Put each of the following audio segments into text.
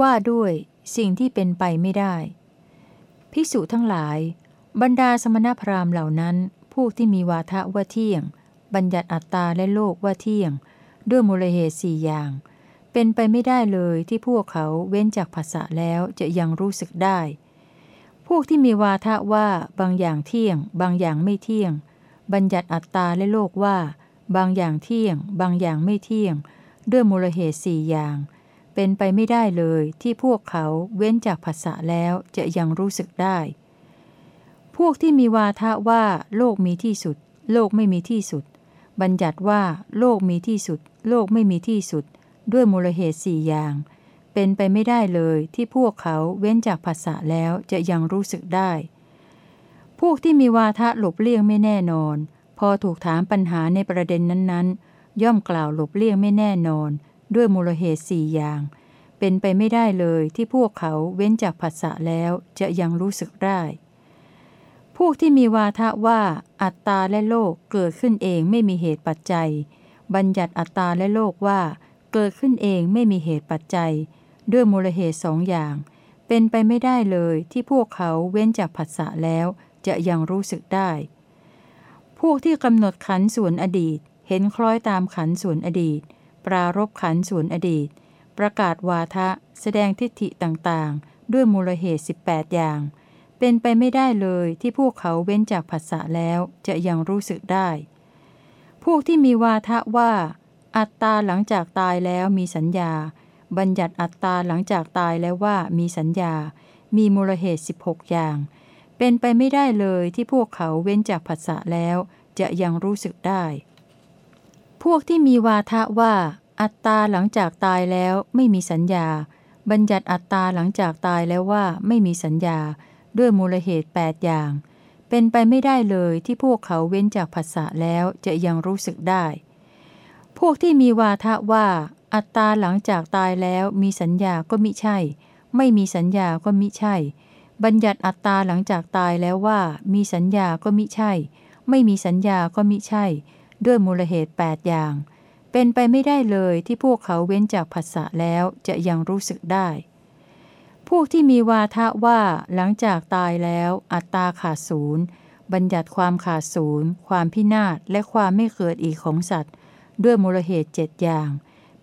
ว่าด้วยสิ่งที่เป็นไปไม่ได้ ภิกษุทั้งหลาย บรรดาสมณพราหมณ์เหล่านั้นพวกที่มีวาทะว่าเที่ยง บัญญัติอัตตาและโลกว่าเที่ยง ด้วยมูลเหตุสี่อย่าง เป็นไปไม่ได้เลยที่พวกเขาเว้นจากภาษะแล้วจะยังรู้สึกได้ พวกที่มีวาทะว่าบางอย่างเที่ยง บางอย่างไม่เที่ยง บัญญัติอัตตาและโลกว่า บางอย่างเที่ยง บางอย่างไม่เที่ยง ด้วยมูลเหตุสี่อย่าง เป็นไปไม่ได้เลยที่พวกเขาเว้นจากภาษะแล้วจะยังรู้สึกได้ พวกที่มีวาทะว่าโลกมีที่สุด โลกไม่มีที่สุด บัญญัติว่าโลกมีที่สุด โลกไม่มีที่สุด ด้วยมูลเหตุสี่อย่าง เป็นไปไม่ได้เลยที่พวกเขาเว้นจากภาษะแล้วจะยังรู้สึกได้ พวกที่มีวาทะหลบเลี่ยงไม่แน่นอน พอถูกถามปัญหาในประเด็นนั้นๆ ย่อมกล่าวหลบเลี่ยงไม่แน่นอน ด้วยมูลเหตุสี่อย่าง เป็นไปไม่ได้เลยที่พวกเขาเว้นจากภาษะแล้วจะยังรู้สึกได้ พวกที่มีวาทะว่า อัตตาและโลกเกิดขึ้นเองไม่มีเหตุปัจจัย บัญญัติอัตตาและโลกว่า เกิดขึ้นเองไม่มีเหตุปัจจัย ด้วยมูลเหตุสองอย่าง เป็นไปไม่ได้เลยที่พวกเขาเว้นจากภาษะแล้วจะยังรู้สึกได้ พวกที่กำหนดขันส่วนอดีต เห็นคล้อยตามขันส่วนอดีต ปรารบขันส่วนอดีต ประกาศวาทะ แสดงทิฏฐิต่างๆ ด้วยมูลเหตุ 18 อย่าง เป็นไปไม่ได้เลยที่พวกเขาเว้นจากภาษะแล้วจะยังรู้สึกได้ พวกที่มีวาทะว่า อัตตาหลังจากตายแล้วมีสัญญา บัญญัติอัตตาหลังจากตายแล้วว่ามีสัญญา มีมูลเหตุ 16 อย่าง เป็นไปไม่ได้เลยที่พวกเขาเว้นจากภาษะแล้วจะยังรู้สึกได้ วกที่มีวาทะว่า อัตตาหลังจากตายแล้วไม่มีสัญญา บัญญัติอัตตาหลังจากตายแล้วว่าไม่มีสัญญา ด้วยมูลเหตุ 8 อย่าง เป็นไปไม่ได้เลยที่พวกเขาเว้นจากภาษะแล้วจะยังรู้สึกได้ พวกที่มีวาทะว่า อัตตาหลังจากตายแล้วมีสัญญาก็มิใช่ ไม่มีสัญญาก็มิใช่ บัญญัติอัตตาหลังจากตายแล้วว่า มีสัญญาก็มิใช่ ไม่มีสัญญาก็มิใช่ ด้วยมูลเหตุ 8 อย่าง เป็นไปไม่ได้เลยที่พวกเขาเว้นจากภาษะแล้วจะยังรู้สึกได้ พวกที่มีวาทะว่าหลังจากตายแล้วอัตตาขาดศูนย์บัญญัติความขาดศูนย์ความพินาศและความไม่เกิดอีกของสัตว์ ด้วยมูลเหตุเจ็ดอย่าง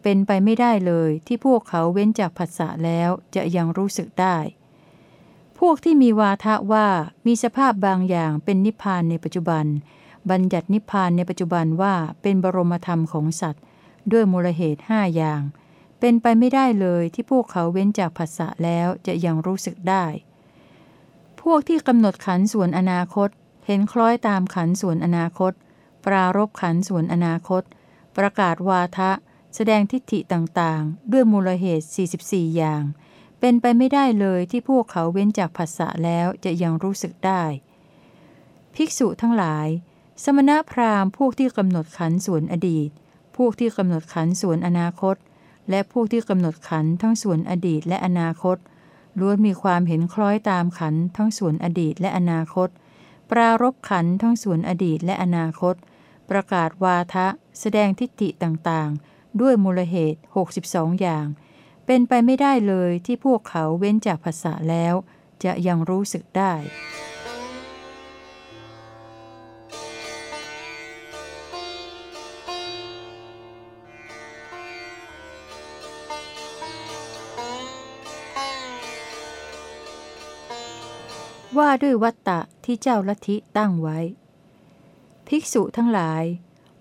เป็นไปไม่ได้เลยที่พวกเขาเว้นจากภาษะแล้วจะยังรู้สึกได้ พวกที่มีวาทะว่ามีสภาพบางอย่างเป็นนิพพานในปัจจุบัน บัญญัตินิพพานในปัจจุบันว่าเป็นบรมธรรมของสัตว์ ด้วยมูลเหตุห้าอย่าง เป็นไปไม่ได้เลยที่พวกเขาเว้นจากภาษะแล้วจะยังรู้สึกได้ พวกที่กำหนดขันส่วนอนาคต เห็นคล้อยตามขันส่วนอนาคต ปรารบขันส่วนอนาคต ประกาศวาทะ แสดงทิฏฐิต่างๆ ด้วยมูลเหตุ 44 อย่าง เป็นไปไม่ได้เลยที่พวกเขาเว้นจากภาษะแล้วจะยังรู้สึกได้ ภิกษุทั้งหลาย สมณพราหมณ์พวกที่กำหนดขันส่วนอดีต พวกที่กำหนดขันส่วนอนาคต และพวกที่กำหนดขันทั้งส่วนอดีตและอนาคตล้วนมีความเห็นคล้อยตามขันทั้งส่วนอดีตและอนาคต ปรารบขันทั้งส่วนอดีตและอนาคต ประกาศวาทะ แสดงทิฏฐิต่างๆ ด้วยมูลเหตุ 62 อย่าง เป็นไปไม่ได้เลยที่พวกเขาเว้นจากภาษาแล้ว จะยังรู้สึกได้ ว่าด้วยวัตตะที่เจ้าลัทธิตั้งไว้ ภิกษุทั้งหลาย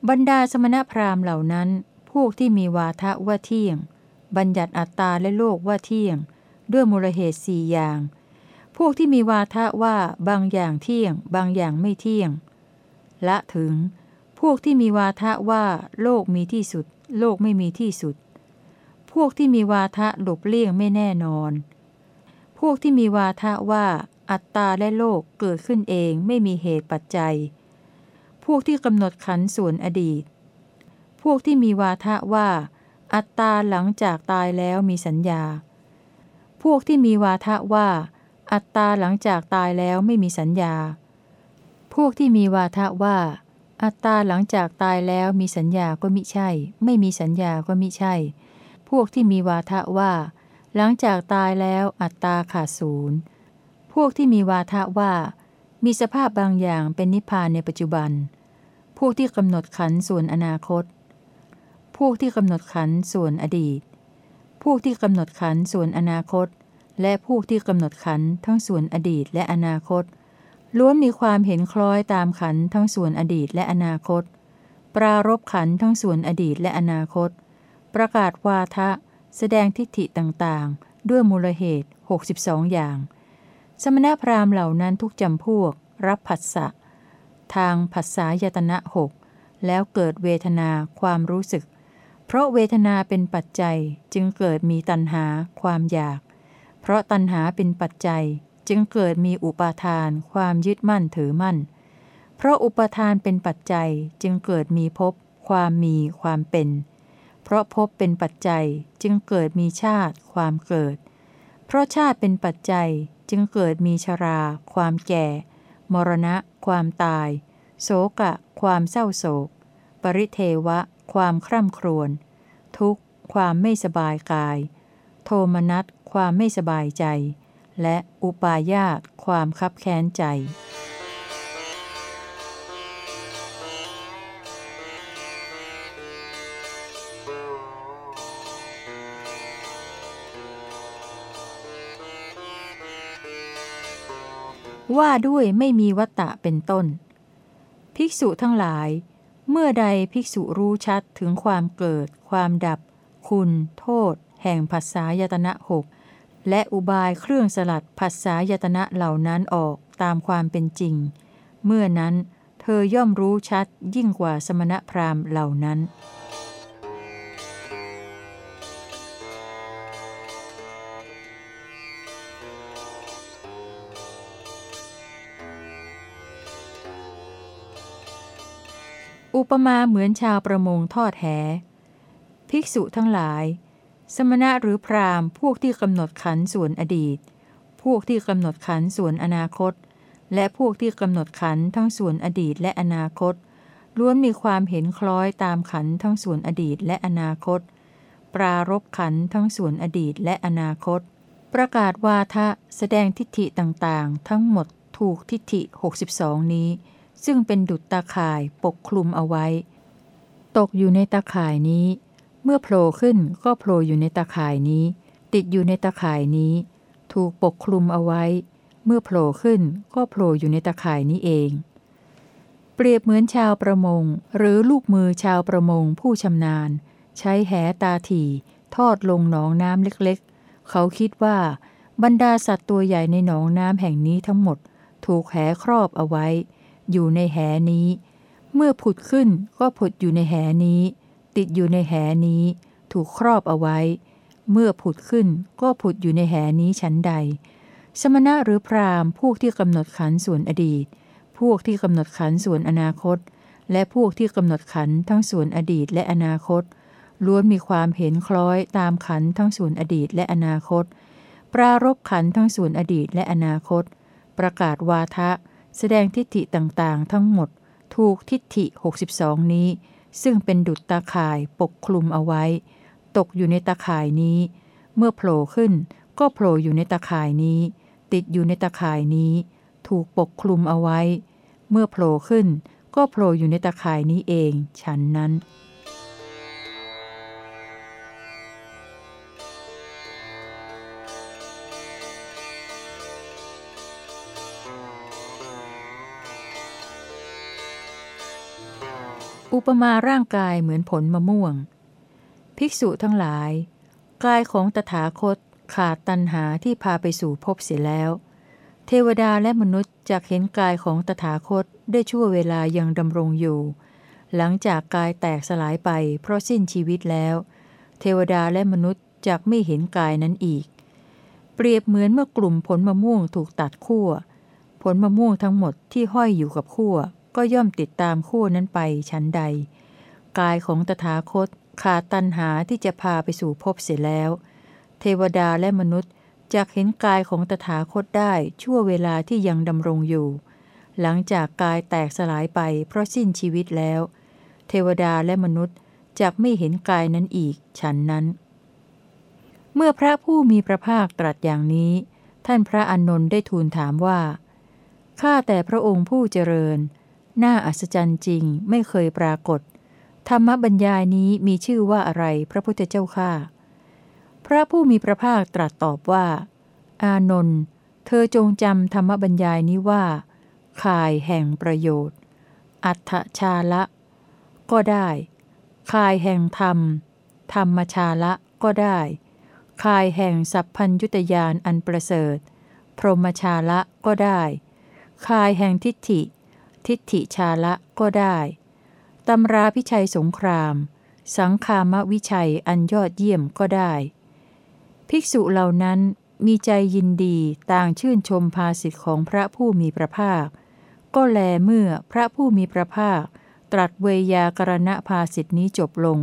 บรรดาสมณพราหมณ์เหล่านั้น พวกที่มีวาทะว่าเที่ยง บัญญัติอัตตาและโลกว่าเที่ยง ด้วยมูลเหตุสี่อย่าง พวกที่มีวาทะว่าบางอย่างเที่ยง บางอย่างไม่เที่ยง ละถึง พวกที่มีวาทะว่าโลกมีที่สุด โลกไม่มีที่สุด พวกที่มีวาทะหลบเลี่ยงไม่แน่นอนพวกที่มีวาทะว่า อัตตาและโลกเกิดขึ้นเองไม่มีเหตุปัจจัย พวกที่กำหนดขันส่วนอดีต พวกที่มีวาทะว่า อัตตาหลังจากตายแล้วมีสัญญา พวกที่มีวาทะว่า อัตตาหลังจากตายแล้วไม่มีสัญญา พวกที่มีวาทะว่า อัตตาหลังจากตายแล้วมีสัญญาก็มิใช่ ไม่มีสัญญาก็มิใช่ พวกที่มีวาทะว่า หลังจากตายแล้วอัตตาขาดศูนย์ พวกที่มีวาทะว่า มีสภาพบางอย่างเป็นนิพพานในปัจจุบัน พวกที่กำหนดขันส่วนอนาคต พวกที่กำหนดขันส่วนอดีต พวกที่กำหนดขันส่วนอนาคต และพวกที่กำหนดขันทั้งส่วนอดีตและอนาคต ล้วนมีความเห็นคล้อยตามขันทั้งส่วนอดีตและอนาคต ปรารบขันทั้งส่วนอดีตและอนาคต ประกาศวาทะ แสดงทิฏฐิต่างๆ ด้วยมูลเหตุ 62 อย่าง สมณพราหมณ์เหล่านั้นทุกจำพวก รับผัสสะทางผัสสายตนะหกแล้วเกิดเวทนาความรู้สึก เพราะเวทนาเป็นปัจจัยจึงเกิดมีตัณหาความอยาก เพราะตัณหาเป็นปัจจัยจึงเกิดมีอุปาทาน ความยึดมั่นถือมั่น เพราะอุปาทานเป็นปัจจัยจึงเกิดมีภพความมีความเป็น เพราะพบเป็นปัจจัยจึงเกิดมีชาติ ความเกิด เพราะชาติเป็นปัจจัย จึงเกิดมีชรา ความแก่ มรณะ ความตาย โศกะ ความเศร้าโศก ปริเทวะ ความคร่ำครวญ ทุกข์ ความไม่สบายกาย โทมนัส ความไม่สบายใจ และอุปาญาต ความคับแค้นใจ ว่าด้วยไม่มีวัตตะเป็นต้น ภิกษุทั้งหลาย เมื่อใดภิกษุรู้ชัดถึงความเกิด ความดับ คุณ โทษ แห่งภาษายตนะหกและอุบายเครื่องสลัดภาษายตนะเหล่านั้นออกตามความเป็นจริง เมื่อนั้นเธอย่อมรู้ชัดยิ่งกว่าสมณพราหมณ์เหล่านั้น อุปมาเหมือนชาวประมงทอดแห ภิกษุทั้งหลาย สมณะหรือพราหมณ์พวกที่กำหนดขันส่วนอดีต พวกที่กำหนดขันส่วนอนาคต และพวกที่กำหนดขันทั้งส่วนอดีตและอนาคต ล้วนมีความเห็นคล้อยตามขันทั้งส่วนอดีตและอนาคต ปรารบขันทั้งส่วนอดีตและอนาคต ประกาศวาทะแสดงทิฏฐิต่างๆ ทั้งหมดถูกทิฏฐิ 62 นี้ ซึ่งเป็นดุจตาข่ายปกคลุมเอาไว้ ตกอยู่ในตาข่ายนี้ เมื่อโผล่ขึ้นก็โผล่อยู่ในตาข่ายนี้ ติดอยู่ในตาข่ายนี้ ถูกปกคลุมเอาไว้ เมื่อโผล่ขึ้นก็โผล่อยู่ในตาข่ายนี้เอง เปรียบเหมือนชาวประมง หรือลูกมือชาวประมงผู้ชำนาญ ใช้แหตาถี่ ทอดลงหนองน้ำเล็กๆ เขาคิดว่าบรรดาสัตว์ตัวใหญ่ในหนองน้ำแห่งนี้ทั้งหมด ถูกแหครอบเอาไว้ อยู่ในแหนี้ เมื่อผุดขึ้นก็ผุดอยู่ในแหนี้ ติดอยู่ในแหนี้ ถูกครอบเอาไว้ เมื่อผุดขึ้นก็ผุดอยู่ในแหนี้ชั้นใด สมณะหรือพราหมณ์พวกที่กำหนดขันส่วนอดีต พวกที่กำหนดขันส่วนอนาคต และพวกที่กำหนดขันทั้งส่วนอดีตและอนาคต ล้วนมีความเห็นคล้อยตามขันทั้งส่วนอดีตและอนาคต ปรารบขันทั้งส่วนอดีตและอนาคต ประกาศวาทะ แสดงทิฏฐิต่างๆ ทั้งหมดถูกทิฏฐิ 62 นี้ ซึ่งเป็นดุจตาข่ายปกคลุมเอาไว้ ตกอยู่ในตาข่ายนี้ เมื่อโผล่ขึ้นก็โผล่อยู่ในตาข่ายนี้ ติดอยู่ในตาข่ายนี้ ถูกปกคลุมเอาไว้ เมื่อโผล่ขึ้นก็โผล่อยู่ในตาข่ายนี้เอง ฉันนั้น อุปมาร่างกายเหมือนผลมะม่วง ภิกษุทั้งหลาย กายของตถาคตขาดตัณหาที่พาไปสู่ภพเสียแล้ว เทวดาและมนุษย์จะเห็นกายของตถาคตได้ชั่วเวลายังดำรงอยู่ หลังจากกายแตกสลายไปเพราะสิ้นชีวิตแล้ว เทวดาและมนุษย์จะไม่เห็นกายนั้นอีก เปรียบเหมือนเมื่อกลุ่มผลมะม่วงถูกตัดขั้วผลมะม่วงทั้งหมดที่ห้อยอยู่กับขั้ว ก็ย่อมติดตามคู่นั้นไปชั้นใด กายของตถาคตขาดตัณหาที่จะพาไปสู่ภพเสียแล้ว เทวดาและมนุษย์จะเห็นกายของตถาคตได้ชั่วเวลาที่ยังดำรงอยู่ หลังจากกายแตกสลายไปเพราะสิ้นชีวิตแล้ว เทวดาและมนุษย์จะไม่เห็นกายนั้นอีกฉันนั้น เมื่อพระผู้มีพระภาคตรัสอย่างนี้ ท่านพระอานนท์ได้ทูลถามว่าข้าแต่พระองค์ผู้เจริญ น่าอัศจรรย์จริงไม่เคยปรากฏ ธรรมบรรยายนี้มีชื่อว่าอะไรพระพุทธเจ้าข้าพระผู้มีพระภาคตรัสตอบว่า อานนท์เธอจงจำธรรมบรรยายนี้ว่า ข่ายแห่งประโยชน์ อัตชาละ ก็ได้ ข่ายแห่งธรรม ธรรมชาละก็ได้ข่ายแห่งสัพพัญยุตยานอันประเสริฐ พรหมชาละก็ได้ข่ายแห่งทิฏฐิ ทิฏฐิชาละก็ได้ตำราพิชัยสงคราม สังคามวิชัยอันยอดเยี่ยมก็ได้ ภิกษุเหล่านั้นมีใจยินดีต่างชื่นชมภาสิทธิของพระผู้มีพระภาค ก็แลเมื่อพระผู้มีพระภาค ตรัสเวยากรณภาสิทธินี้จบลง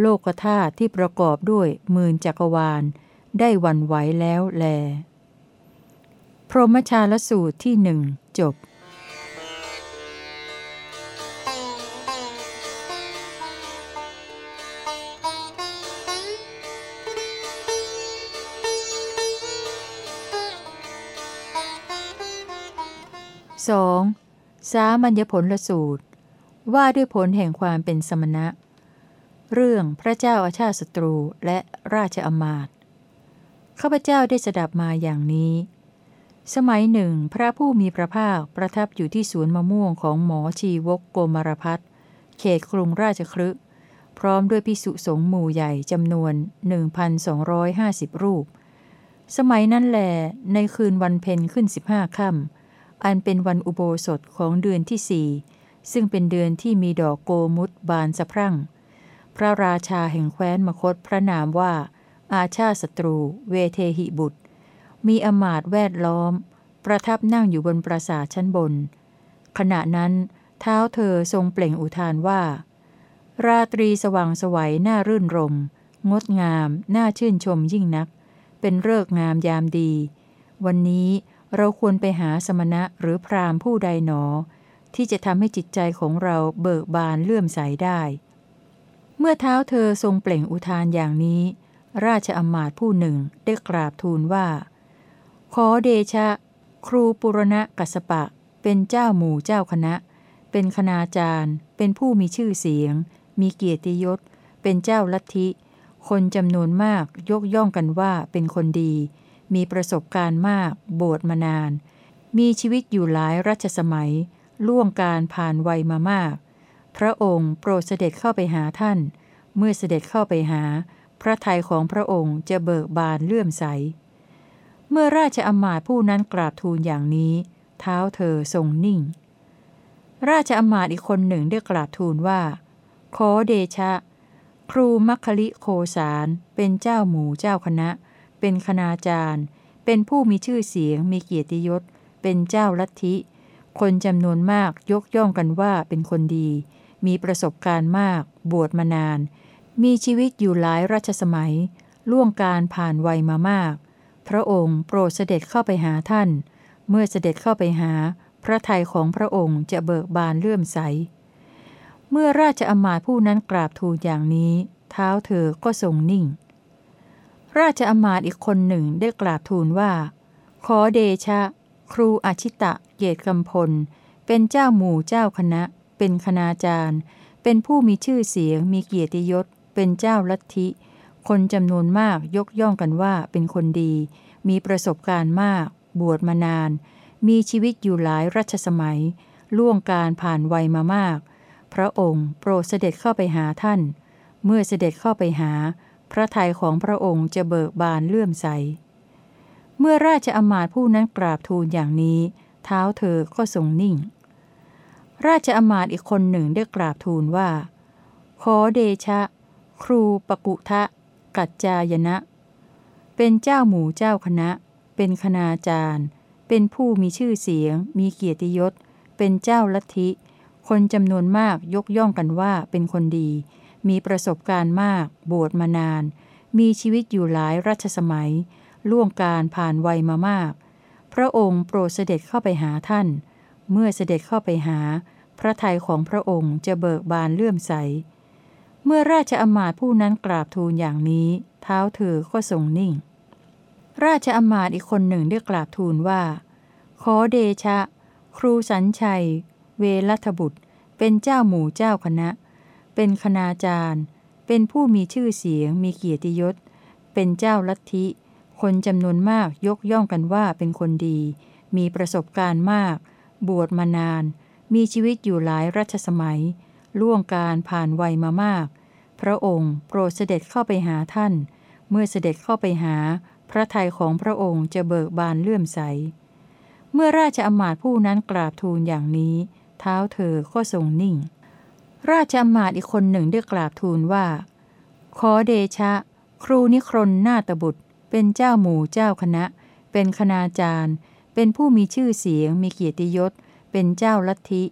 โลกธาตุที่ประกอบด้วยหมื่นจักรวาล ได้วันไหวแล้วแล พรหมชาลสูตรที่หนึ่งจบ 2. สามัญญผลละสูตร ว่าด้วยผลแห่งความเป็นสมณะ เรื่องพระเจ้าอาชาติศัตรูและราชอมาตย์ข้าพเจ้าได้สดับมาอย่างนี้ สมัยหนึ่ง พระผู้มีพระภาคประทับอยู่ที่สวนมะม่วงของหมอชีวกโกมารพัฒเขตกรุงราชครึพร้อมด้วยพิสุสงฆ์หมู่ใหญ่จำนวน 1,250 รูป สมัยนั้นแหลในคืนวันเพ็ญขึ้น 15ค่ำ อันเป็นวันอุโบสถของเดือนที่สี่ซึ่งเป็นเดือนที่มีดอกโกมุตบานสะพรั่ง พระราชาแห่งแคว้นมคตพระนามว่า อาชาศัตรู เวเทหิบุตร มีอมาตแวดล้อม ประทับนั่งอยู่บนปราสาทชั้นบน ขณะนั้น เท้าเธอทรงเปล่งอุทานว่า ราตรีสว่างสวัยน่ารื่นรม งดงาม น่าชื่นชมยิ่งนัก เป็นเลิกงามยามดี วันนี้ เราควรไปหาสมณะหรือพราหมผู้ใดหนอ ที่จะทำให้จิตใจของเราเบิกบานเลื่อมใสได้ เมื่อเท้าเธอทรงเปล่งอุทานอย่างนี้ ราชอมาตย์ผู้หนึ่งได้กราบทูลว่า ขอเดชะ ครูปุรณะกัสปะ เป็นเจ้าหมู่เจ้าคณะ เป็นคณาจารย์ เป็นผู้มีชื่อเสียง มีเกียรติยศ เป็นเจ้าลัทธิ คนจำนวนมากยกย่องกันว่าเป็นคนดี มีประสบการณ์มาก บวชมานาน มีชีวิตอยู่หลายรัชสมัย ล่วงการผ่านวัยมามาก พระองค์โปรดเสด็จเข้าไปหาท่าน เมื่อเสด็จเข้าไปหา พระทัยของพระองค์จะเบิกบานเลื่อมใส เมื่อราชอมาตย์ผู้นั้นกราบทูลอย่างนี้ เท้าเธอทรงนิ่ง ราชอมาตย์อีกคนหนึ่งได้กราบทูลว่า ขอเดชะ ครูมัคคลิโคสารเป็นเจ้าหมู่เจ้าคณะ เป็นคณาจารย์ เป็นผู้มีชื่อเสียง มีเกียรติยศ เป็นเจ้าลัทธิ คนจำนวนมากยกย่องกันว่าเป็นคนดี มีประสบการณ์มาก บวชมานาน มีชีวิตอยู่หลายรัชสมัย ล่วงการผ่านวัยมามาก พระองค์โปรดเสด็จเข้าไปหาท่าน เมื่อเสด็จเข้าไปหา พระทัยของพระองค์จะเบิกบานเลื่อมใส เมื่อราชอมาตผู้นั้นกราบทูลอย่างนี้ เท้าเธอก็ทรงนิ่ง ราชอมาตย์อีกคนหนึ่งได้กราบทูลว่า ขอเดชะ ครูอาชิตะเกตกำพล เป็นเจ้าหมู่เจ้าคณะ เป็นคณาจารย์ เป็นผู้มีชื่อเสียง มีเกียรติยศ เป็นเจ้าลัทธิ คนจำนวนมากยกย่องกันว่าเป็นคนดี มีประสบการณ์มาก บวชมานาน มีชีวิตอยู่หลายรัชสมัย ล่วงการผ่านวัยมามาก พระองค์โปรดเสด็จเข้าไปหาท่าน เมื่อเสด็จเข้าไปหา พระทัยของพระองค์จะเบิกบานเลื่อมใส เมื่อราชอมาตย์ผู้นั้นกราบทูลอย่างนี้ เท้าเธอก็ทรงนิ่ง ราชอมาตย์อีกคนหนึ่งได้กราบทูลว่า ขอเดชะ ครูปกุทะ กัจจายนะ เป็นเจ้าหมู่เจ้าคณะ เป็นคณาจารย์ เป็นผู้มีชื่อเสียง มีเกียรติยศ เป็นเจ้าลัทธิ คนจำนวนมากยกย่องกันว่าเป็นคนดี มีประสบการณ์มาก บวชมานาน มีชีวิตอยู่หลายรัชสมัย ล่วงการผ่านวัยมามาก พระองค์โปรดเสด็จเข้าไปหาท่าน เมื่อเสด็จเข้าไปหา พระทัยของพระองค์จะเบิกบานเลื่อมใส เมื่อราชอมาตผู้นั้นกราบทูลอย่างนี้ เท้าเธอก็ทรงนิ่ง ราชอมาตอีกคนหนึ่งได้กราบทูลว่า ขอเดชะ ครูสัญชัย เวรัทบุตร เป็นเจ้าหมู่เจ้าคณะ เป็นคณาจารย์ เป็นผู้มีชื่อเสียง มีเกียรติยศ เป็นเจ้าลัทธิ คนจำนวนมากยกย่องกันว่าเป็นคนดี มีประสบการณ์มาก บวชมานาน มีชีวิตอยู่หลายรัชสมัย ล่วงการผ่านวัยมามาก พระองค์โปรดเสด็จเข้าไปหาท่าน เมื่อเสด็จเข้าไปหา พระทัยของพระองค์จะเบิกบานเลื่อมใส เมื่อราชอมาตผู้นั้นกราบทูลอย่างนี้ เท้าเธอก็ทรงนิ่ง ราชอมาตย์อีกคนหนึ่งได้กราบทูลว่า ขอเดชะ ครูนิครนนาตบุตร เป็นเจ้าหมู่เจ้าคณะ เป็นคณาจารย์ เป็นผู้มีชื่อเสียง มีเกียรติยศ เป็นเจ้าลัทธิ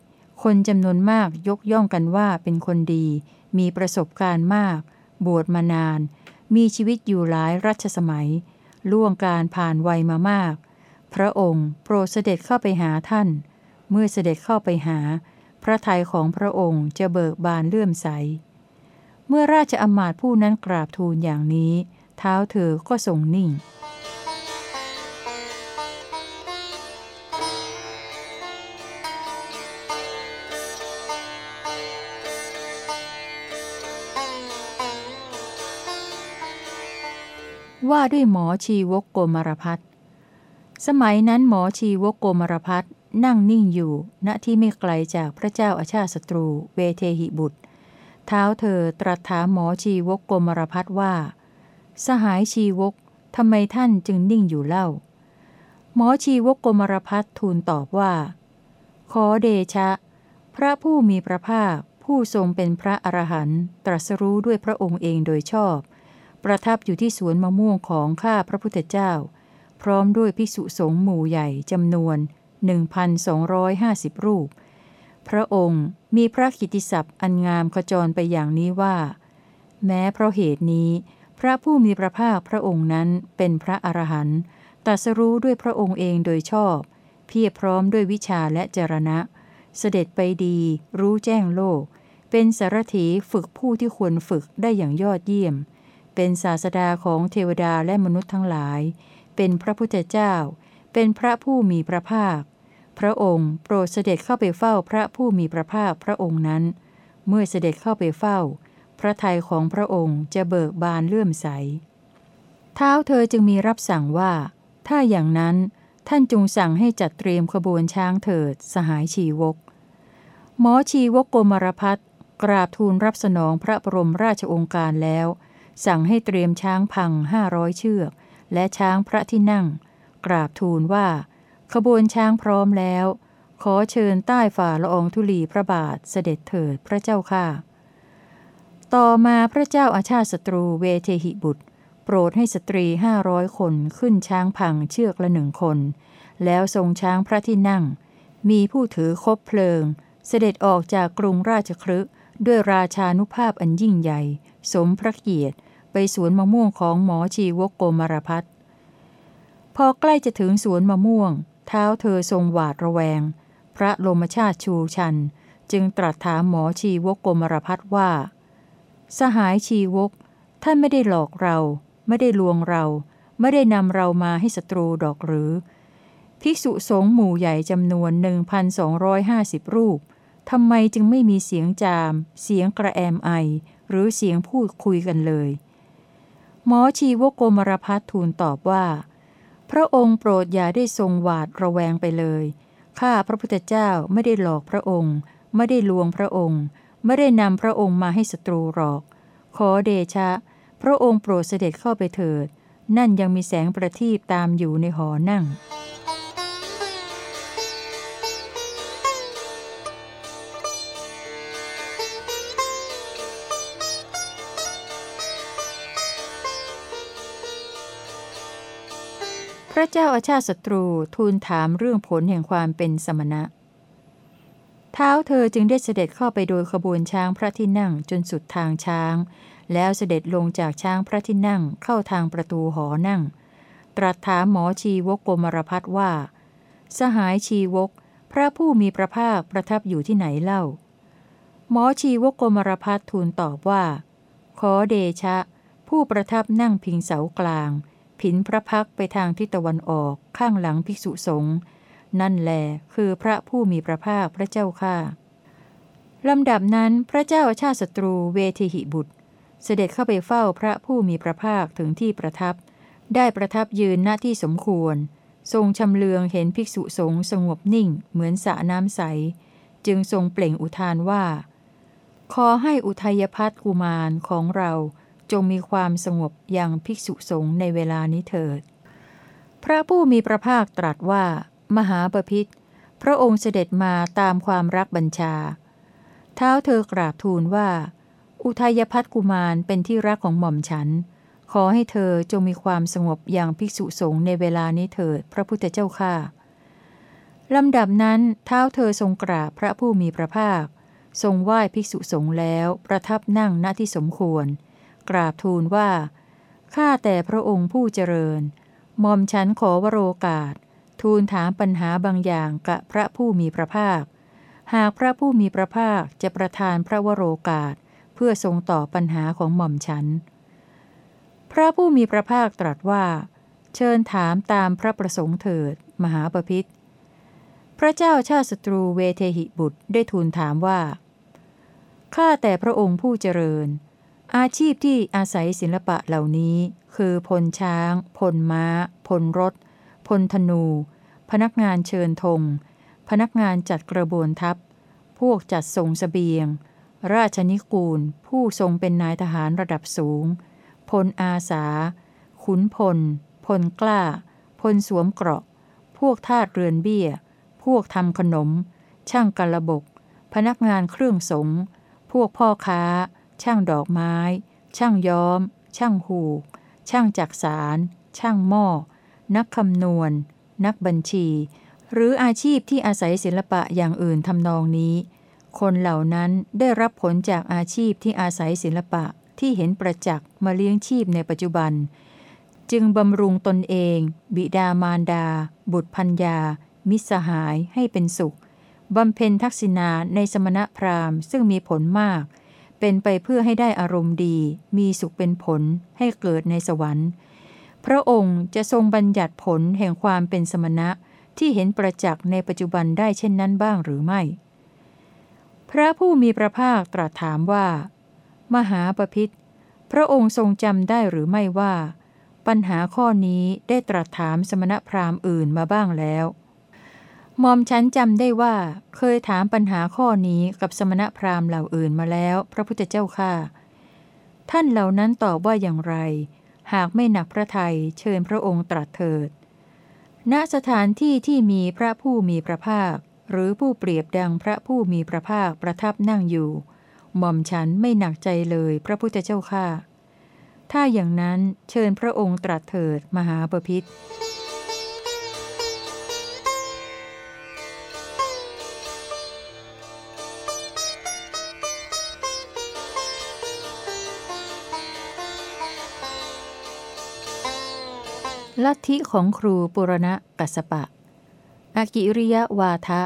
คนจำนวนมากยกย่องกันว่าเป็นคนดี มีประสบการณ์มาก บวชมานาน มีชีวิตอยู่หลายรัชสมัย ล่วงการผ่านวัยมามาก พระองค์ โปรดเสด็จเข้าไปหาท่าน เมื่อเสด็จเข้าไปหา พระทัยของพระองค์จะเบิกบานเลื่อมใส เมื่อราชอมาตย์ผู้นั้นกราบทูลอย่างนี้ เท้าเธอก็ทรงนิ่งว่าด้วยหมอชีวกโกมารพัฒสมัยนั้นหมอชีวกโกมารพัฒ นั่งนิ่งอยู่ ณที่ไม่ไกลจากพระเจ้าอาชาติศัตรู เวเทหิบุตร เท้าเธอตรัสถามหมอชีวกโกมารพัฒว่า สหายชีวกทำไมท่านจึงนิ่งอยู่เล่า หมอชีวกโกมารพัฒทูลตอบว่า ขอเดชะ พระผู้มีพระภาคผู้ทรงเป็นพระอรหันต์ตรัสรู้ด้วยพระองค์เองโดยชอบ ประทับอยู่ที่สวนมะม่วงของข้าพระพุทธเจ้า พร้อมด้วยภิกษุสงฆ์หมู่ใหญ่จำนวน 1,250 รูป พระองค์มีพระกิติศัพท์อันงามขจรไปอย่างนี้ว่า แม้เพราะเหตุนี้ พระผู้มีพระภาคพระองค์นั้นเป็นพระอรหันต์ตรัสรู้ด้วยพระองค์เองโดยชอบ เพียรพร้อมด้วยวิชาและจรณะ เสด็จไปดี รู้แจ้งโลก เป็นสารถีฝึกผู้ที่ควรฝึกได้อย่างยอดเยี่ยม เป็นศาสดาของเทวดาและมนุษย์ทั้งหลาย เป็นพระพุทธเจ้า เป็นพระผู้มีพระภาค พระองค์โปรดเสด็จเข้าไปเฝ้าพระผู้มีพระภาคพระองค์นั้น เมื่อเสด็จเข้าไปเฝ้า พระทัยของพระองค์จะเบิกบานเลื่อมใส เท้าเธอจึงมีรับสั่งว่า ถ้าอย่างนั้นท่านจงสั่งให้จัดเตรียมขบวนช้างเถิดสหายชีวก หมอชีวกโกมารพัฒกราบทูลรับสนองพระบรมราชองค์การแล้ว สั่งให้เตรียมช้างพังห้าร้อยเชือก และช้างพระที่นั่ง กราบทูลว่า ขบวนช้างพร้อมแล้ว ขอเชิญใต้ฝ่าละอองธุลีพระบาทเสด็จเถิดพระเจ้าค่ะ ต่อมาพระเจ้าอาชาติศัตรูเวเทหิบุตร โปรดให้สตรีห้าร้อยคนขึ้นช้างพังเชือกละหนึ่งคน แล้วทรงช้างพระที่นั่ง มีผู้ถือคบเพลิง เสด็จออกจากกรุงราชครึด้วยราชานุภาพอันยิ่งใหญ่ สมพระเกียรติ ไปสวนมะม่วงของหมอชีวกโกมารพัฒพอใกล้จะถึงสวนมะม่วง เท้าเธอทรงหวาดระแวง พระลมชาติชูชัน จึงตรัสถามหมอชีวกโกมารพัฒว่า สหายชีวก ท่านไม่ได้หลอกเรา ไม่ได้ลวงเรา ไม่ได้นำเรามาให้ศัตรูดอกหรือ ภิกษุสงฆ์หมู่ใหญ่จำนวน 1,250 รูปทำไมจึงไม่มีเสียงจาม เสียงกระแอมไอ หรือเสียงพูดคุยกันเลย หมอชีวโกมารพัฒทูลตอบว่า พระองค์โปรดอย่าได้ทรงหวาดระแวงไปเลย ข้าพระพุทธเจ้าไม่ได้หลอกพระองค์ ไม่ได้ลวงพระองค์ ไม่ได้นำพระองค์มาให้ศัตรูหรอก ขอเดชะ พระองค์โปรดเสด็จเข้าไปเถิด นั่นยังมีแสงประทีปตามอยู่ในหอนั่ง เจ้าอาชาติศัตรูทูลถามเรื่องผลแห่งความเป็นสมณะ เท้าเธอจึงได้เสด็จเข้าไปโดยขบวนช้างพระที่นั่งจนสุดทางช้าง แล้วเสด็จลงจากช้างพระที่นั่งเข้าทางประตูหอนั่ง ตรัสถามหมอชีวกโกมารพัฒว่า สหายชีวก พระผู้มีพระภาคประทับอยู่ที่ไหนเล่า หมอชีวกโกมารพัฒทูลตอบว่า ขอเดชะ ผู้ประทับนั่งพิงเสากลาง ผินพระพักไปทางทิศตะวันออกข้างหลังภิกษุสงฆ์นั่นแหลคือพระผู้มีพระภาคพระเจ้าข้าลำดับนั้นพระเจ้าชาติศัตรูเวทีหิบุตร เสด็จเข้าไปเฝ้าพระผู้มีพระภาคถึงที่ประทับ ได้ประทับยืนหน้าที่สมควร ทรงชำเลืองเห็นภิกษุสงฆ์สงบนิ่งเหมือนสระน้ำใส จึงทรงเปล่งอุทานว่า ขอให้อุทัยพัฒกุมารของเรา จงมีความสงบอย่างภิกษุสงฆ์ในเวลานี้เถิด พระผู้มีพระภาคตรัสว่า มหาปพิธพระองค์เสด็จมาตามความรักบัญชา เท้าเธอกราบทูลว่า อุทัยพัฒกุมารเป็นที่รักของหม่อมฉัน ขอให้เธอจงมีความสงบอย่างภิกษุสงฆ์ในเวลานี้เถิด พระพุทธเจ้าข้าลำดับนั้นเท้าเธอทรงกราบพระผู้มีพระภาค ทรงไหว้ภิกษุสงฆ์แล้วประทับนั่งณที่สมควร กราบทูลว่า ข้าแต่พระองค์ผู้เจริญมอมฉันขอวโรกาส ทูลถามปัญหาบางอย่างกับพระผู้มีพระภาค หากพระผู้มีพระภาคจะประทานพระวโรกาส เพื่อทรงต่อปัญหาของหม่อมฉัน พระผู้มีพระภาคตรัสว่า เชิญถามตามพระประสงค์เถิด มหาปพิธพระเจ้าชาติศัตรูเวเทหิบุตรได้ทูลถามว่า ข้าแต่พระองค์ผู้เจริญ อาชีพที่อาศัยศิลปะเหล่านี้ คือพลช้าง พลม้า พลรถ พลธนู พนักงานเชิญธง พนักงานจัดกระบวนทัพ พวกจัดส่งสเสบียง ราชนิกูล ผู้ทรงเป็นนายทหารระดับสูง พลอาสา ขุนพล พลกล้า พลสวมเกราะ พวกทาสเรือนเบี้ย พวกทำขนม ช่างกระบก พนักงานเครื่องสง พวกพ่อค้า ช่างดอกไม้ ช่างย้อม ช่างหูก ช่างจักสาร ช่างหม้อ นักคำนวณ นักบัญชี หรืออาชีพที่อาศัยศิลปะอย่างอื่นทำนองนี้ คนเหล่านั้นได้รับผลจากอาชีพที่อาศัยศิลปะที่เห็นประจักษ์มาเลี้ยงชีพในปัจจุบัน จึงบำรุงตนเอง บิดามารดา บุตรพัญญา มิสหายให้เป็นสุขบำเพ็ญทักษิณาในสมณพราหมณ์ซึ่งมีผลมาก เป็นไปเพื่อให้ได้อารมณ์ดี มีสุขเป็นผล ให้เกิดในสวรรค์ พระองค์จะทรงบัญญัติผลแห่งความเป็นสมณะที่เห็นประจักษ์ในปัจจุบันได้เช่นนั้นบ้างหรือไม่ พระผู้มีพระภาคตรัสถามว่า มหาปพิธพระองค์ทรงจำได้หรือไม่ว่า ปัญหาข้อนี้ได้ตรัสถามสมณพราหมณ์อื่นมาบ้างแล้ว มอมฉันจำได้ว่าเคยถามปัญหาข้อนี้กับสมณพราหมณ์เหล่าอื่นมาแล้ว พระพุทธเจ้าค่ะ ท่านเหล่านั้นตอบว่าอย่างไร หากไม่หนักพระทัยเชิญพระองค์ตรัสเถิด ณสถานที่ที่มีพระผู้มีพระภาค หรือผู้เปรียบดังพระผู้มีพระภาคประทับนั่งอยู่หม่อมฉันไม่หนักใจเลยพระพุทธเจ้าค่ะ ถ้าอย่างนั้นเชิญพระองค์ตรัสเถิดมหาปพิธ ลัทธิของครูปุรณะกัสปะ อากิริยะวาทะ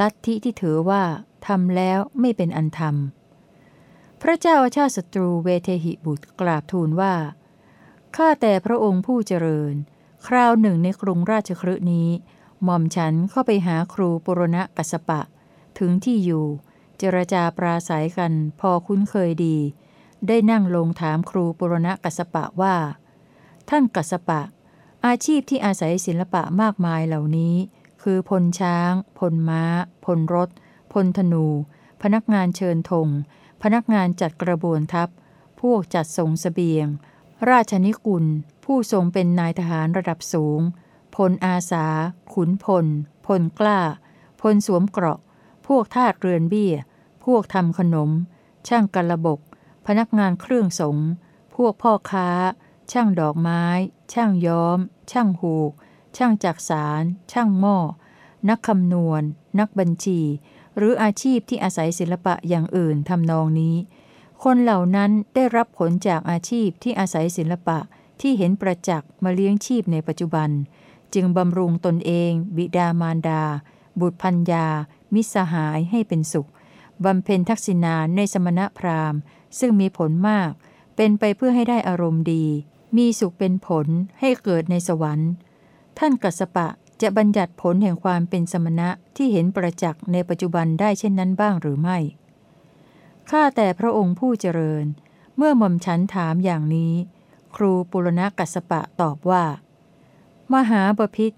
ลัทธิที่ถือว่าทำแล้วไม่เป็นอันธรรม พระเจ้าอาชาติศัตรูเวเทหิบุตรกราบทูลว่า ข้าแต่พระองค์ผู้เจริญ คราวหนึ่งในกรุงราชครืนี้ หม่อมฉันเข้าไปหาครูปุรณะกัสปะ ถึงที่อยู่ เจรจาปราศัยกันพอคุ้นเคยดี ได้นั่งลงถามครูปุรณะกัสปะว่า ท่านกัสปะ อาชีพที่อาศัยศิลปะมากมายเหล่านี้ คือพลช้าง พลม้า พลรถ พลธนู พนักงานเชิญธง พนักงานจัดกระบวนทัพ พวกจัดส่งสเสบียง ราชนิกุล ผู้ทรงเป็นนายทหารระดับสูง พลอาสา ขุนพล พลกล้า พลสวมเกราะ พวกทาสเรือนเบี้ย พวกทำขนม ช่างกระบก พนักงานเครื่องสง พวกพ่อค้า ช่างดอกไม้ ช่างย้อม ช่างหูก ช่างจักสาร ช่างหม้อ นักคำนวณ นักบัญชี หรืออาชีพที่อาศัยศิลปะอย่างอื่นทำนองนี้ คนเหล่านั้นได้รับผลจากอาชีพที่อาศัยศิลปะที่เห็นประจักษ์มาเลี้ยงชีพในปัจจุบัน จึงบำรุงตนเอง บิดามารดา บุตรพัญญา มิสหายให้เป็นสุขบำเพ็ญทักษิณาในสมณพราหมณ์ ซึ่งมีผลมากเป็นไปเพื่อให้ได้อารมณ์ดี มีสุขเป็นผลให้เกิดในสวรรค์ ท่านกัสปะจะบัญญัติผลแห่งความเป็นสมณะที่เห็นประจักษ์ในปัจจุบันได้เช่นนั้นบ้างหรือไม่ ข้าแต่พระองค์ผู้เจริญ เมื่อหม่อมฉันถามอย่างนี้ ครูปุรณกัสปะตอบว่า มหาบพิษ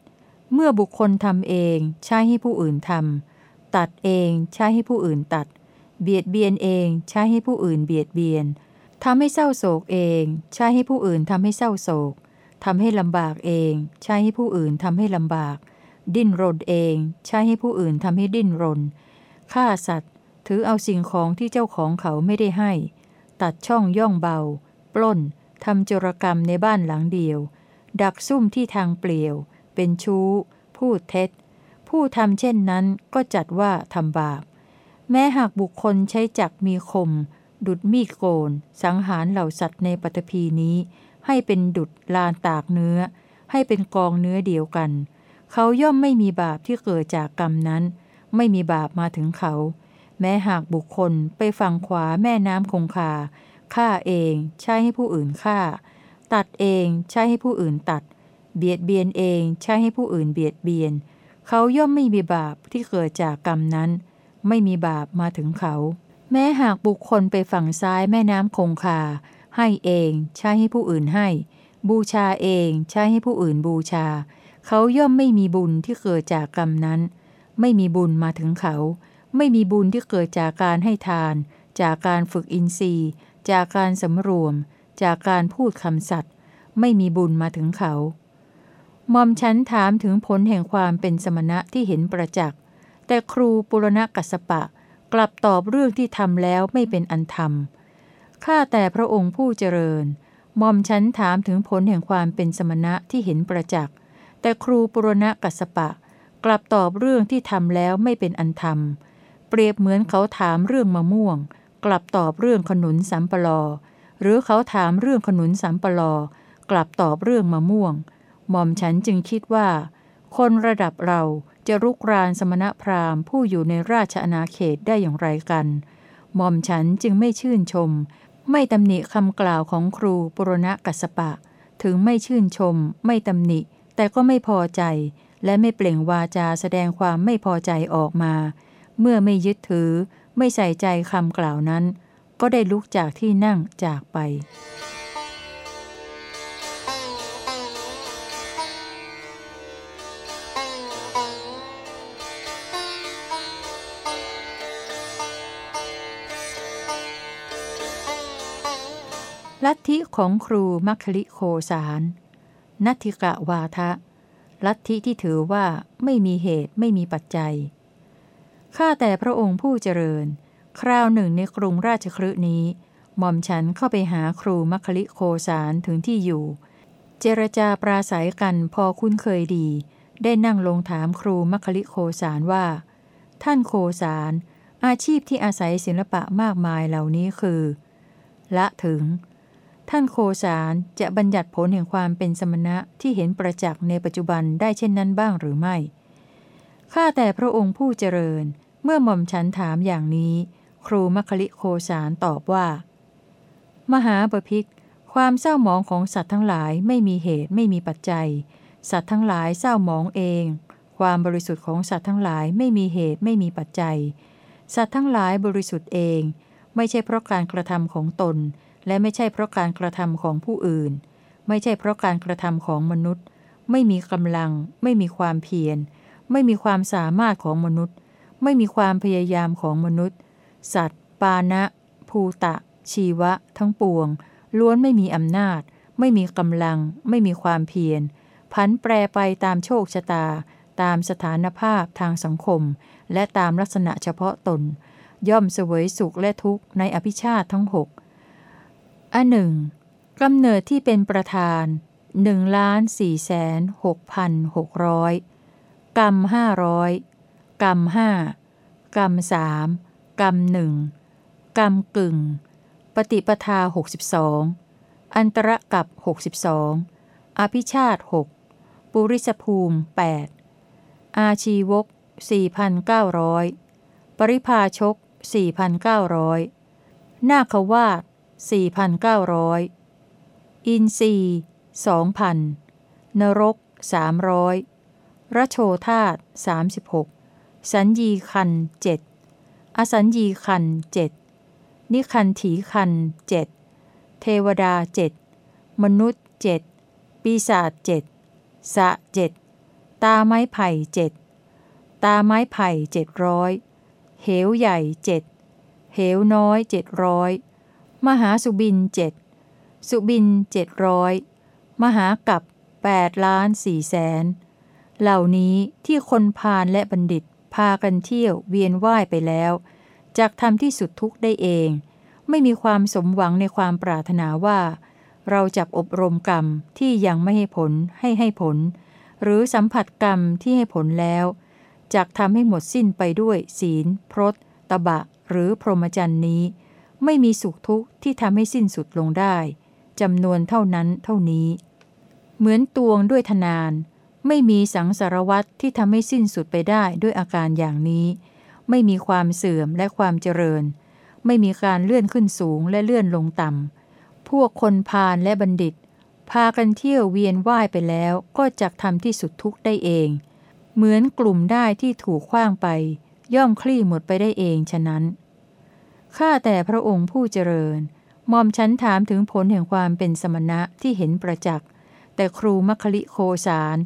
เมื่อบุคคลทำเองใช้ให้ผู้อื่นทำตัดเองใช้ให้ผู้อื่นตัด เบียดเบียนเองใช้ให้ผู้อื่นเบียดเบียน ทำให้เศร้าโศกเอง ใช้ให้ผู้อื่นทำให้เศร้าโศกทำให้ลำบากเอง ใช้ให้ผู้อื่นทำให้ลำบาก ดิ้นรนเอง ใช้ให้ผู้อื่นทำให้ดิ้นรนฆ่าสัตว์ ถือเอาสิ่งของที่เจ้าของเขาไม่ได้ให้ ตัดช่องย่องเบา ปล้นทำจรกรรมในบ้านหลังเดียว ดักซุ่มที่ทางเปลี่ยว เป็นชู้ พูดเท็จ ผู้ทำเช่นนั้นก็จัดว่าทำบาป แม้หากบุคคลใช้จักมีคม ดุดมีดโกน สังหารเหล่าสัตว์ในปฐพีนี้ ให้เป็นดุดลานตากเนื้อ ให้เป็นกองเนื้อเดียวกัน เขาย่อมไม่มีบาปที่เกิดจากกรรมนั้น ไม่มีบาปมาถึงเขา แม้หากบุคคลไปฝั่งขวาแม่น้ำคงคาฆ่าเองใช้ให้ผู้อื่นฆ่า ตัดเองใช้ให้ผู้อื่นตัด เบียดเบียนเองใช้ให้ผู้อื่นเบียดเบียน เขาย่อมไม่มีบาปที่เกิดจากกรรมนั้น ไม่มีบาปมาถึงเขา แม้หากบุคคลไปฝั่งซ้ายแม่น้ำคงคา ให้เองใช้ให้ผู้อื่นให้ บูชาเองใช้ให้ผู้อื่นบูชา เขาย่อมไม่มีบุญที่เกิดจากกรรมนั้น ไม่มีบุญมาถึงเขา ไม่มีบุญที่เกิดจากการให้ทาน จากการฝึกอินทรีย์ จากการสำรวม จากการพูดคำสัตย์ไม่มีบุญมาถึงเขามอมฉันถามถึงผลแห่งความเป็นสมณะที่เห็นประจักษ์แต่ครูปุรณกัสปะ กลับตอบเรื่องที่ทำแล้วไม่เป็นอันธรรม ข้าแต่พระองค์ผู้เจริญมอมฉันถามถึงผลแห่งความเป็นสมณะที่เห็นประจักษ์ แต่ครูปุรณะกัสปะ กลับตอบเรื่องที่ทำแล้วไม่เป็นอันธรรม เปรียบเหมือนเขาถามเรื่องมะม่วง กลับตอบเรื่องขนุนสัมปลอ หรือเขาถามเรื่องขนุนสัมปลอ กลับตอบเรื่องมะม่วง หม่อมฉันจึงคิดว่า คนระดับเรา จะรุกรานสมณพราหมณ์ผู้อยู่ในราชอาณาเขตได้อย่างไรกัน หม่อมฉันจึงไม่ชื่นชม ไม่ตำหนิคำกล่าวของครูปุรณกัสปะ ถึงไม่ชื่นชม ไม่ตำหนิ แต่ก็ไม่พอใจ และไม่เปล่งวาจาแสดงความไม่พอใจออกมา เมื่อไม่ยึดถือ ไม่ใส่ใจคำกล่าวนั้น ก็ได้ลุกจากที่นั่งจากไป ลัทธิของครูมัคคิโคสารนัตถิกะวาทะ ลัทธิที่ถือว่าไม่มีเหตุไม่มีปัจจัย ข้าแต่พระองค์ผู้เจริญ คราวหนึ่งในกรุงราชครืนี้ หม่อมฉันเข้าไปหาครูมัคคิโคสารถึงที่อยู่ เจรจาปราศัยกันพอคุ้นเคยดี ได้นั่งลงถามครูมัคคิโคสารว่า ท่านโคสารอาชีพที่อาศัยศิลปะมากมายเหล่านี้คือ ละถึง ท่านโคสารจะบัญญัติผลแห่งความเป็นสมณะที่เห็นประจักษ์ในปัจจุบันได้เช่นนั้นบ้างหรือไม่ ข้าแต่พระองค์ผู้เจริญ เมื่อหม่อมฉันถามอย่างนี้ ครูมัคคิโคสารตอบว่า มหาปพิกความเศร้าหมองของสัตว์ทั้งหลายไม่มีเหตุไม่มีปัจจัย สัตว์ทั้งหลายเศร้าหมองเอง ความบริสุทธิ์ของสัตว์ทั้งหลายไม่มีเหตุไม่มีปัจจัย สัตว์ทั้งหลายบริสุทธิ์เอง ไม่ใช่เพราะการกระทำของตน และไม่ใช่เพราะการกระทำของผู้อื่น ไม่ใช่เพราะการกระทำของมนุษย์ ไม่มีกำลัง ไม่มีความเพียร ไม่มีความสามารถของมนุษย์ ไม่มีความพยายามของมนุษย์ สัตว์ ปานะ ภูตะ ชีวะ ทั้งปวง ล้วนไม่มีอำนาจ ไม่มีกำลัง ไม่มีความเพียรพันแปรไปตามโชคชะตา ตามสถานภาพทางสังคม และตามลักษณะเฉพาะตน ย่อมเสวยสุขและทุกข์ในอภิชาติทั้งหก อันหนึ่งกำเนิดที่เป็นประธานหนึ่งล้านสี่แสนหกพันหกร้อยกรรมห้าร้อยกรรมห้ากรรมสามกรรมหนึ่งกรรมกึ่ง ปฏิปทาหกสิบสองอันตรกับหกสิบสองอภิชาติหกปุริสภูมิแปดอาชีวกสี่พันเก้าร้อยปริพาชก4,900นาควาด 4,900 อินทรี2,000 นรก 300ระโชธาต36 สัญญีคันเจ็ดอสัญญีคันเจ็ดนิคันถีคันเจ็ดเทวดาเจ็ดมนุษย์เจ็ดปีศาจเจ็ดสะเจ็ดตาไม้ไผ่เจ็ดตาไม้ไผ่เจ็ดร้อยเหวใหญ่เจ็ดเหวน้อยเจ็ดร้อย มหาสุบินเจ็ดสุบินเจ็ดร้อยมหากับแปดล้านสี่แสนเหล่านี้ที่คนพาลและบัณฑิตพากันเที่ยวเวียนว่ายไปแล้วจากทำที่สุดทุกได้เอง ไม่มีความสมหวังในความปรารถนาว่า เราจะอบรมกรรมที่ยังไม่ให้ผลให้ให้ผล หรือสัมผัสกรรมที่ให้ผลแล้วจากทำให้หมดสิ้นไปด้วยศีล พรตตบะ หรือพรหมจรรย์นี้ ไม่มีสุขทุกข์ที่ทำให้สิ้นสุดลงได้จำนวนเท่านั้นเท่านี้ เหมือนตวงด้วยทนาน ไม่มีสังสารวัตรที่ทำให้สิ้นสุดไปได้ด้วยอาการอย่างนี้ ไม่มีความเสื่อมและความเจริญ ไม่มีการเลื่อนขึ้นสูงและเลื่อนลงต่ำพวกคนพาลและบัณฑิต พากันเที่ยวเวียนว่ายไปแล้วก็จักทำที่สุดทุกข์ได้เอง เหมือนกลุ่มได้ที่ถูกคว้างไป ย่อมคลี่หมดไปได้เองฉะนั้น ข้าแต่พระองค์ผู้เจริญมอมฉันถามถึงผลแห่งความเป็นสมณะที่เห็นประจักษ์ แต่ครูมัคคิโคสาร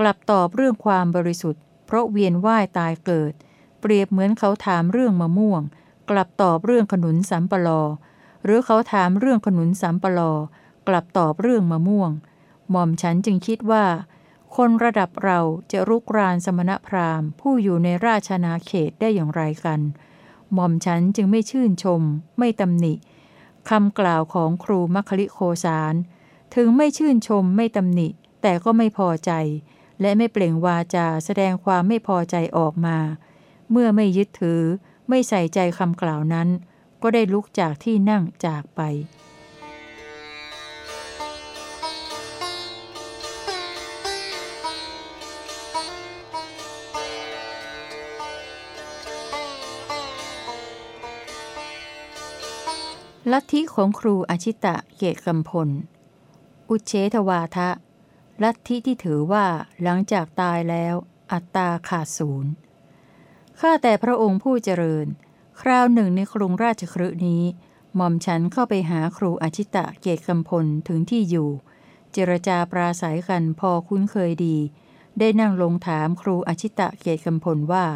กลับตอบเรื่องความบริสุทธิ์ เพราะเวียนว่ายตายเกิด เปรียบเหมือนเขาถามเรื่องมะม่วง กลับตอบเรื่องขนุนสัมปลอ หรือเขาถามเรื่องขนุนสัมปลอ กลับตอบเรื่องมะม่วงหม่อมฉันจึงคิดว่า คนระดับเราจะรุกรานสมณพราหมณ์ ผู้อยู่ในราชนาเขตได้อย่างไรกัน หม่อมฉันจึงไม่ชื่นชม ไม่ตำหนิคำกล่าวของครูมัคคิโคสาร ถึงไม่ชื่นชมไม่ตำหนิ แต่ก็ไม่พอใจ และไม่เปล่งวาจาแสดงความไม่พอใจออกมา เมื่อไม่ยึดถือ ไม่ใส่ใจคำกล่าวนั้น ก็ได้ลุกจากที่นั่งจากไป ลัทธิของครูอชิตะเกตกำพล อุเฉทวาทะ ลัทธิที่ถือว่าหลังจากตายแล้วอัตตาขาดศูนย์ ข้าแต่พระองค์ผู้เจริญ คราวหนึ่งในกรุงราชครืนี้ หม่อมฉันเข้าไปหาครูอชิตะเกตกำพลถึงที่อยู่ เจรจาปราศัยกันพอคุ้นเคยดี ได้นั่งลงถามครูอชิตะเกตกำพลว่า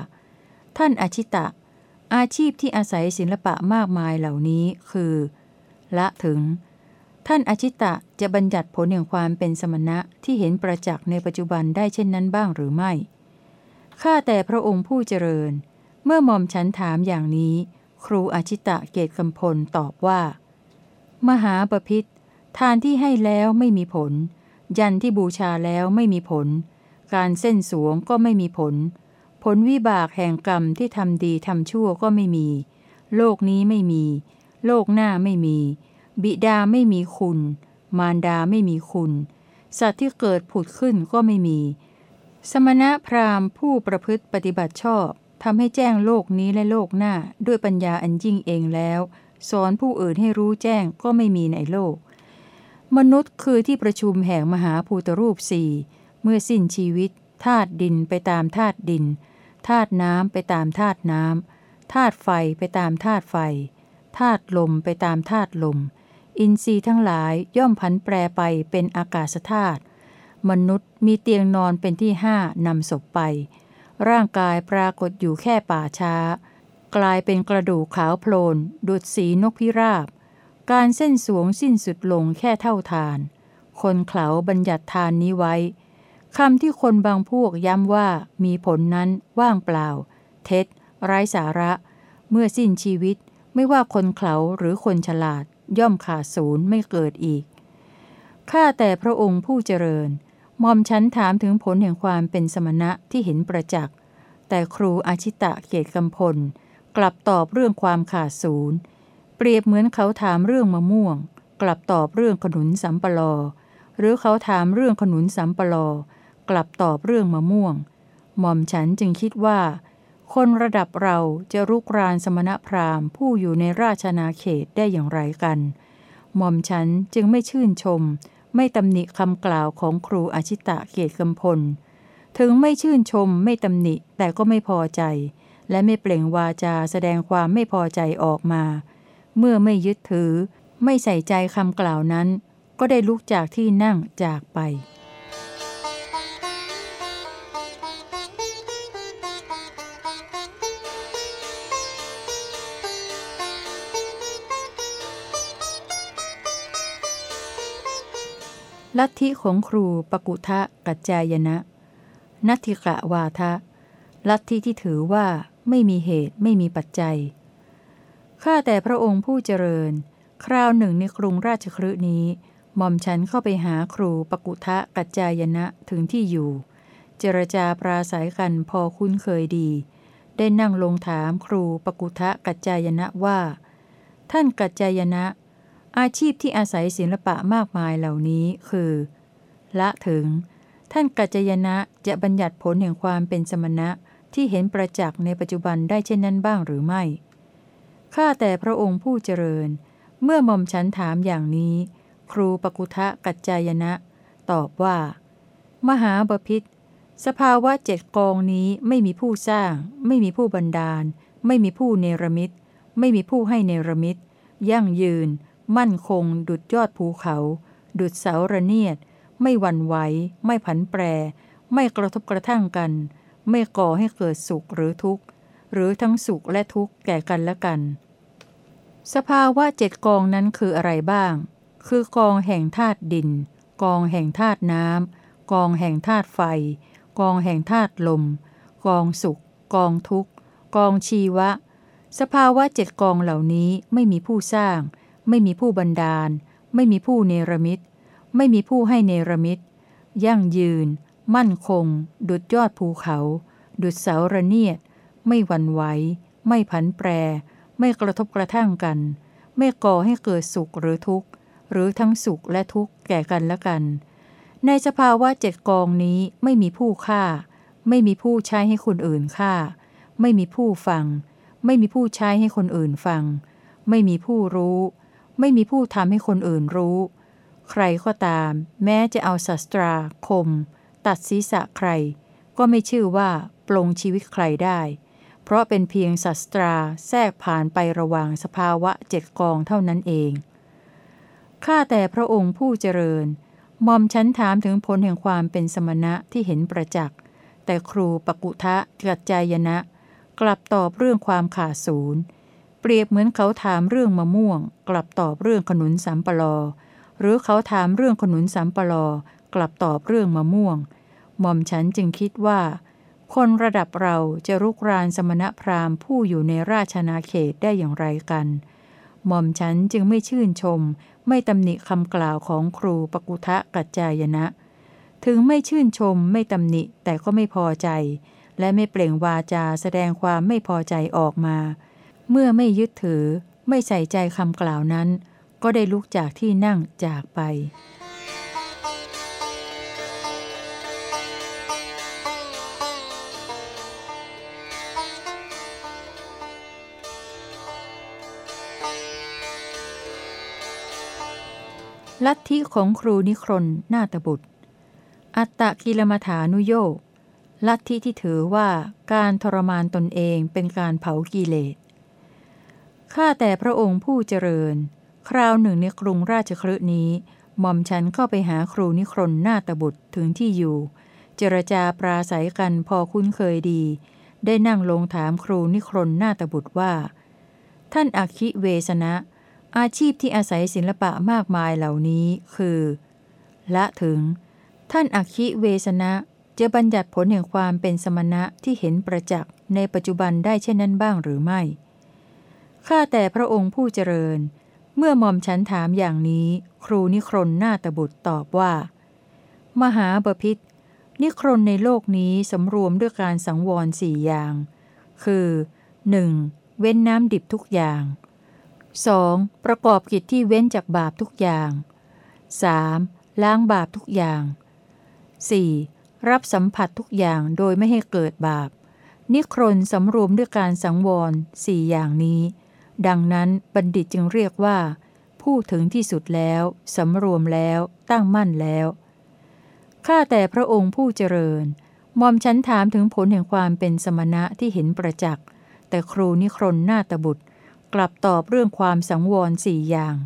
ท่านอชิตะ อาชีพที่อาศัยศิลปะมากมายเหล่านี้คือ ละถึง ท่านอชิตะจะบัญญัติผลแห่งความเป็นสมณะที่เห็นประจักษ์ในปัจจุบันได้เช่นนั้นบ้างหรือไม่ ข้าแต่พระองค์ผู้เจริญ เมื่อมอมฉันถามอย่างนี้ ครูอชิตะเกตกำพลตอบว่า มหาปพิธทานที่ให้แล้วไม่มีผล ยันที่บูชาแล้วไม่มีผล การเส้นสวงก็ไม่มีผล ผลวิบากแห่งกรรมที่ทำดีทำชั่วก็ไม่มี โลกนี้ไม่มี โลกหน้าไม่มี บิดาไม่มีคุณ มารดาไม่มีคุณ สัตว์ที่เกิดผุดขึ้นก็ไม่มี สมณะพราหมณ์ผู้ประพฤติปฏิบัติชอบทำให้แจ้งโลกนี้และโลกหน้าด้วยปัญญาอันยิ่งเองแล้ว สอนผู้อื่นให้รู้แจ้งก็ไม่มีในโลก มนุษย์คือที่ประชุมแห่งมหาภูตรูปสี่เมื่อสิ้นชีวิตธาตุดินไปตามธาตุดิน ธาตุน้ำไปตามธาตุน้ำธาตุไฟไปตามธาตุไฟธาตุลมไปตามธาตุลม อินทรีย์ทั้งหลายย่อมผันแปรไปเป็นอากาศธาตุมนุษย์มีเตียงนอนเป็นที่ห้านำศพไป ร่างกายปรากฏอยู่แค่ป่าช้า กลายเป็นกระดูกขาวโพลนดุดสีนกพิราบ การเส้นสวงสิ้นสุดลงแค่เท่าทาน คนเขาบัญญัติทานนี้ไว้ คำที่คนบางพวกย้ำว่ามีผลนั้นว่างเปล่า เท็จ ไร้สาระ เมื่อสิ้นชีวิตไม่ว่าคนเขาหรือคนฉลาด ย่อมขาดศูนย์ไม่เกิดอีก ข้าแต่พระองค์ผู้เจริญมอมฉันถามถึงผลแห่งความเป็นสมณะที่เห็นประจักษ์แต่ครูอาชิตะเกียรติกำพล กลับตอบเรื่องความขาดศูนย์ เปรียบเหมือนเขาถามเรื่องมะม่วง กลับตอบเรื่องขนุนสัมปลอ หรือเขาถามเรื่องขนุนสัมปลอ กลับตอบเรื่องมะม่วง หม่อมฉันจึงคิดว่า คนระดับเราจะรุกรานสมณพราหมณ์ผู้อยู่ในราชนาเขตได้อย่างไรกัน หม่อมฉันจึงไม่ชื่นชม ไม่ตำหนิคำกล่าวของครูอาชิตะเกตกำพล ถึงไม่ชื่นชมไม่ตำหนิแต่ก็ไม่พอใจ และไม่เปล่งวาจาแสดงความไม่พอใจออกมา เมื่อไม่ยึดถือ ไม่ใส่ใจคำกล่าวนั้น ก็ได้ลุกจากที่นั่งจากไป ลัทธิของครูปกุทะกัจจายนะ นัตถิกะวาทะ ลัทธิที่ถือว่าไม่มีเหตุไม่มีปัจจัย ข้าแต่พระองค์ผู้เจริญ คราวหนึ่งในกรุงราชครืนี้หม่อมฉันเข้าไปหาครูปกุทะกัจจายนะถึงที่อยู่ เจรจาปราศัยกันพอคุ้นเคยดี ได้นั่งลงถามครูปกุทะกัจจายนะว่า ท่านกัจจายนะ อาชีพที่อาศัยศิลปะมากมายเหล่านี้คือ ละถึง ท่านกัจจยนะจะบัญญัติผลแห่งความเป็นสมณะที่เห็นประจักษ์ในปัจจุบันได้เช่นนั้นบ้างหรือไม่ ข้าแต่พระองค์ผู้เจริญ เมื่อมอมฉันถามอย่างนี้ ครูปกุทะกัจจายนะ ตอบว่า มหาบพิษสภาวะเจ็ดกองนี้ไม่มีผู้สร้าง ไม่มีผู้บันดาล ไม่มีผู้เนรมิต ไม่มีผู้ให้เนรมิต ยั่งยืน มั่นคง ดุดยอดภูเขา ดุดเสาระเนียด ไม่หวั่นไหว ไม่ผันแปร ไม่กระทบกระทั่งกัน ไม่ก่อให้เกิดสุขหรือทุกข์ หรือทั้งสุขและทุกข์แก่กันและกัน สภาวะเจ็ดกองนั้นคืออะไรบ้าง คือกองแห่งธาตุดิน กองแห่งธาตุน้ำกองแห่งธาตุไฟ กองแห่งธาตุลม กองสุข กองทุกข์ กองชีวะ สภาวะเจ็ดกองเหล่านี้ไม่มีผู้สร้าง ไม่มีผู้บันดาล ไม่มีผู้เนรมิต ไม่มีผู้ให้เนรมิต ยั่งยืน มั่นคง ดุดยอดภูเขา ดุดเสาระเนียด ไม่หวั่นไหว ไม่ผันแปร ไม่กระทบกระทั่งกัน ไม่ก่อให้เกิดสุขหรือทุกข์ หรือทั้งสุขและทุกข์แก่กันและกัน ในสภาวะเจ็ดกองนี้ไม่มีผู้ฆ่า ไม่มีผู้ใช้ให้คนอื่นฆ่า ไม่มีผู้ฟัง ไม่มีผู้ใช้ให้คนอื่นฟัง ไม่มีผู้รู้ ไม่มีผู้ทำให้คนอื่นรู้ ใครก็ตาม แม้จะเอาศัตราคม ตัดศีรษะใคร ก็ไม่ชื่อว่าปลงชีวิตใครได้ เพราะเป็นเพียงศัตราแทรกผ่านไประหว่างสภาวะเจ็ดกองเท่านั้นเองข้าแต่พระองค์ผู้เจริญมอมฉันถามถึงผลแห่งความเป็นสมณะที่เห็นประจักษ์แต่ครูปกุทะกัจจายนะ กลับตอบเรื่องความขาดศูนย์ เปรียบเหมือนเขาถามเรื่องมะม่วง กลับตอบเรื่องขนุนสามปลอ หรือเขาถามเรื่องขนุนสามปลอกลับตอบเรื่องมะม่วง หม่อมฉันจึงคิดว่า คนระดับเราจะรุกรานสมณพราหมณ์ผู้อยู่ในราชนาเขตได้อย่างไรกัน หม่อมฉันจึงไม่ชื่นชม ไม่ตำหนิคำกล่าวของครูปกุทะกัจจายนะ ถึงไม่ชื่นชมไม่ตำหนิแต่ก็ไม่พอใจ และไม่เปล่งวาจาแสดงความไม่พอใจออกมา เมื่อไม่ยึดถือไม่ใส่ใจคำกล่าวนั้น ก็ได้ลุกจากที่นั่งจากไป ลัทธิของครูนิครนนาตบุตร อัตตะกิลมัฐานุโยกลัทธิที่ถือว่าการทรมานตนเองเป็นการเผากิเลส ข้าแต่พระองค์ผู้เจริญ คราวหนึ่งในกรุงราชครืนี้ หม่อมฉันเข้าไปหาครูนิครนนาตบุตรถึงที่อยู่ เจรจาปราศัยกันพอคุ้นเคยดี ได้นั่งลงถามครูนิครนนาตบุตรว่า ท่านอักคิเวสนะ อาชีพที่อาศัยศิลปะมากมายเหล่านี้คือ ละถึง ท่านอักคิเวสนะจะบัญญัติผลแห่งความเป็นสมณะที่เห็นประจักษ์ในปัจจุบันได้เช่นนั้นบ้างหรือไม่ ข้าแต่พระองค์ผู้เจริญ เมื่อหม่อมฉันถามอย่างนี้ ครูนิครนนาตบุตรตอบว่า มหาบพิษนิครนในโลกนี้สำรวมด้วยการสังวรสี่อย่าง คือ 1. เว้นน้ำดิบทุกอย่าง 2. ประกอบกิจที่เว้นจากบาปทุกอย่าง 3. ล้างบาปทุกอย่าง 4. รับสัมผัสทุกอย่างโดยไม่ให้เกิดบาป นิครนสำรวมด้วยการสังวรสี่อย่างนี้ ดังนั้นบัณฑิตจึงเรียกว่า ผู้ถึงที่สุดแล้วสำรวมแล้วตั้งมั่นแล้วข้าแต่พระองค์ผู้เจริญหมอมฉันถามถึงผลแห่งความเป็นสมณะที่เห็นประจักษ์แต่ครูนิครนนาตบุตร กลับตอบเรื่องความสังวรสี่อย่าง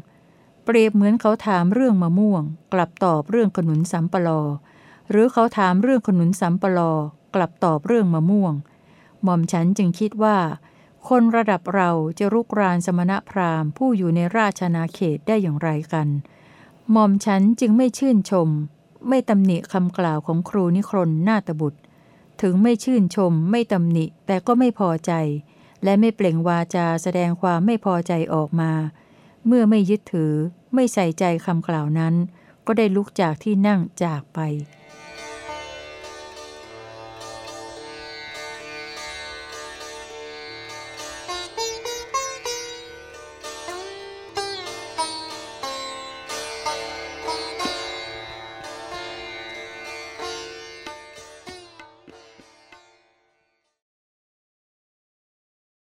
เปรียบเหมือนเขาถามเรื่องมะม่วง กลับตอบเรื่องขนุนสัมปลอ หรือเขาถามเรื่องขนุนสัมปลอ กลับตอบเรื่องมะม่วงหม่อมฉันจึงคิดว่า คนระดับเราจะรุกรานสมณพราหมณ์ผู้อยู่ในราชนาเขตได้อย่างไรกันหม่อมฉันจึงไม่ชื่นชม ไม่ตำหนิคำกล่าวของครูนิครนนาตบุตร ถึงไม่ชื่นชม ไม่ตำหนิแต่ก็ไม่พอใจ และไม่เปล่งวาจาแสดงความไม่พอใจออกมา เมื่อไม่ยึดถือ ไม่ใส่ใจคำกล่าวนั้น ก็ได้ลุกจากที่นั่งจากไป